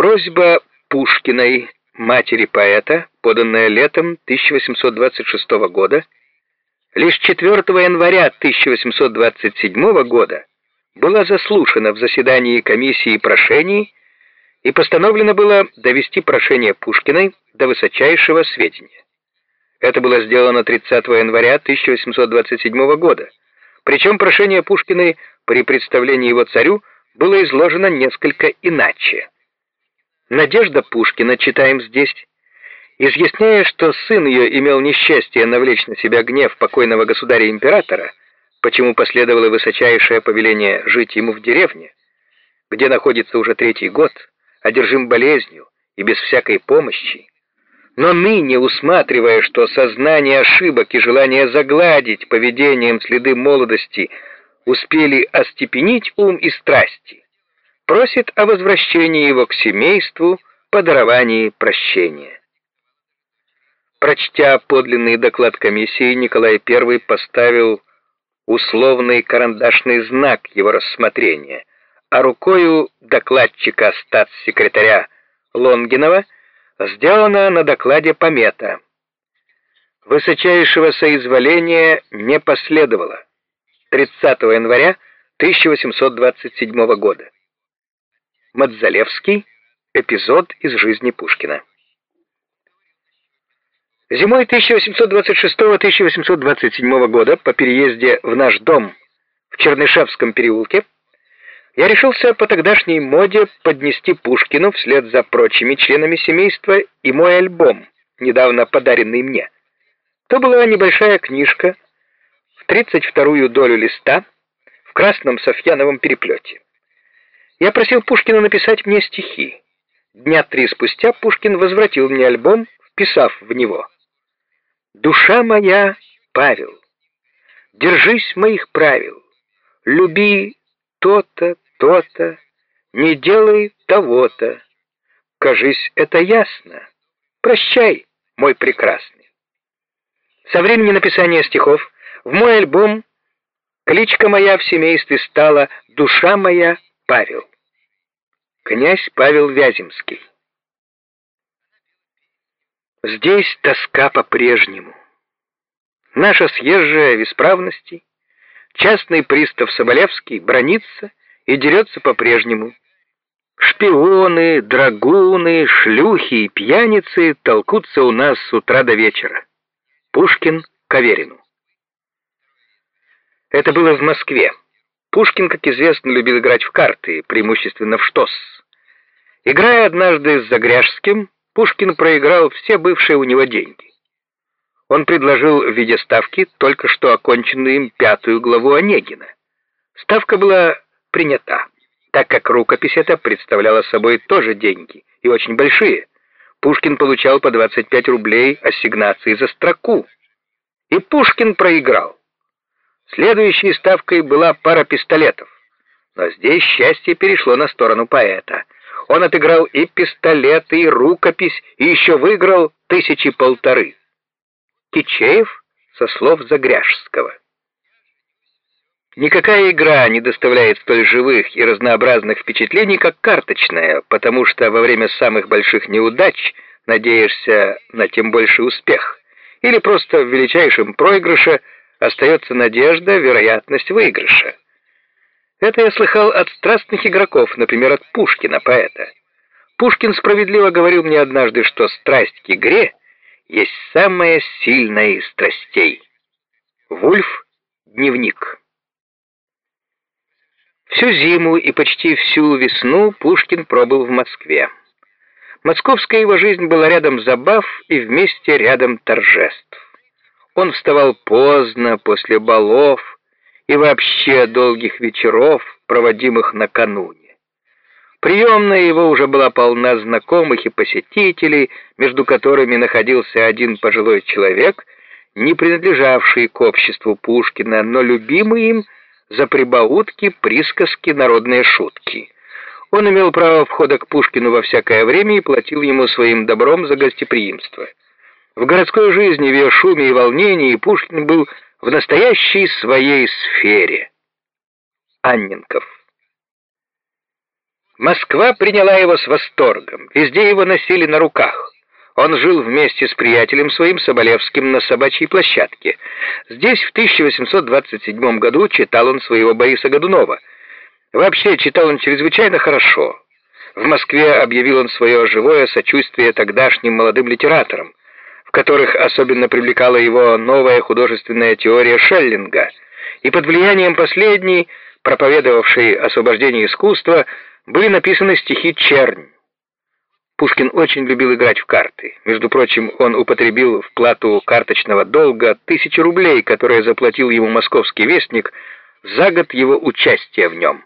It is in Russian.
Просьба Пушкиной, матери поэта, поданная летом 1826 года, лишь 4 января 1827 года была заслушана в заседании комиссии прошений и постановлено было довести прошение Пушкиной до высочайшего сведения. Это было сделано 30 января 1827 года. Причем прошение Пушкиной при представлении его царю было изложено несколько иначе. Надежда Пушкина, читаем здесь, изъясняя, что сын ее имел несчастье навлечь на себя гнев покойного государя-императора, почему последовало высочайшее повеление жить ему в деревне, где находится уже третий год, одержим болезнью и без всякой помощи, но ныне, усматривая, что сознание ошибок и желание загладить поведением следы молодости успели остепенить ум и страсти, просит о возвращении его к семейству по даровании прощения. Прочтя подлинный доклад комиссии, Николай I поставил условный карандашный знак его рассмотрения, а рукою докладчика статс-секретаря Лонгинова сделана на докладе помета. Высочайшего соизволения не последовало. 30 января 1827 года. Мадзалевский. Эпизод из жизни Пушкина. Зимой 1826-1827 года по переезде в наш дом в Чернышевском переулке я решился по тогдашней моде поднести Пушкину вслед за прочими членами семейства и мой альбом, недавно подаренный мне. То была небольшая книжка в 32-ю долю листа в красном софьяновом переплете. Я просил Пушкина написать мне стихи. Дня три спустя Пушкин возвратил мне альбом, вписав в него Душа моя, Павел, держись моих правил, люби то-то, то-то, не делай того-то. Кажись, это ясно. Прощай, мой прекрасный. Со времени написания стихов в мой альбом кличка моя в семействе стала «Душа моя, Павел». Князь Павел Вяземский. Здесь тоска по-прежнему. Наша съезжая в исправности, частный пристав Соболевский бронится и дерется по-прежнему. Шпионы, драгуны, шлюхи и пьяницы толкутся у нас с утра до вечера. Пушкин Каверину. Это было в Москве. Пушкин, как известно, любил играть в карты, преимущественно в штос. Играя однажды с Загряжским, Пушкин проиграл все бывшие у него деньги. Он предложил в виде ставки только что оконченную им пятую главу Онегина. Ставка была принята, так как рукопись эта представляла собой тоже деньги, и очень большие. Пушкин получал по 25 рублей ассигнации за строку. И Пушкин проиграл. Следующей ставкой была пара пистолетов. Но здесь счастье перешло на сторону поэта — он отыграл и пистолеты, и рукопись, и еще выиграл тысячи полторы. Кичеев со слов Загряжского. Никакая игра не доставляет столь живых и разнообразных впечатлений, как карточная, потому что во время самых больших неудач надеешься на тем больший успех, или просто в величайшем проигрыше остается надежда, вероятность выигрыша. Это я слыхал от страстных игроков, например, от Пушкина, поэта. Пушкин справедливо говорил мне однажды, что страсть к игре есть самая сильная из страстей. Вульф. Дневник. Всю зиму и почти всю весну Пушкин пробыл в Москве. Московская его жизнь была рядом забав и вместе рядом торжеств. Он вставал поздно, после балов, и вообще долгих вечеров, проводимых накануне. Приемная его уже была полна знакомых и посетителей, между которыми находился один пожилой человек, не принадлежавший к обществу Пушкина, но любимый им за прибаутки, присказки, народные шутки. Он имел право входа к Пушкину во всякое время и платил ему своим добром за гостеприимство. В городской жизни, в ее шуме и волнении Пушкин был в настоящей своей сфере. Анненков. Москва приняла его с восторгом, везде его носили на руках. Он жил вместе с приятелем своим Соболевским на собачьей площадке. Здесь в 1827 году читал он своего Бориса Годунова. Вообще читал он чрезвычайно хорошо. В Москве объявил он свое живое сочувствие тогдашним молодым литераторам, в которых особенно привлекала его новая художественная теория Шеллинга, и под влиянием последней, проповедовавшей освобождение искусства, были написаны стихи «Чернь». Пушкин очень любил играть в карты. Между прочим, он употребил в плату карточного долга тысячу рублей, которые заплатил ему московский вестник за год его участия в нем.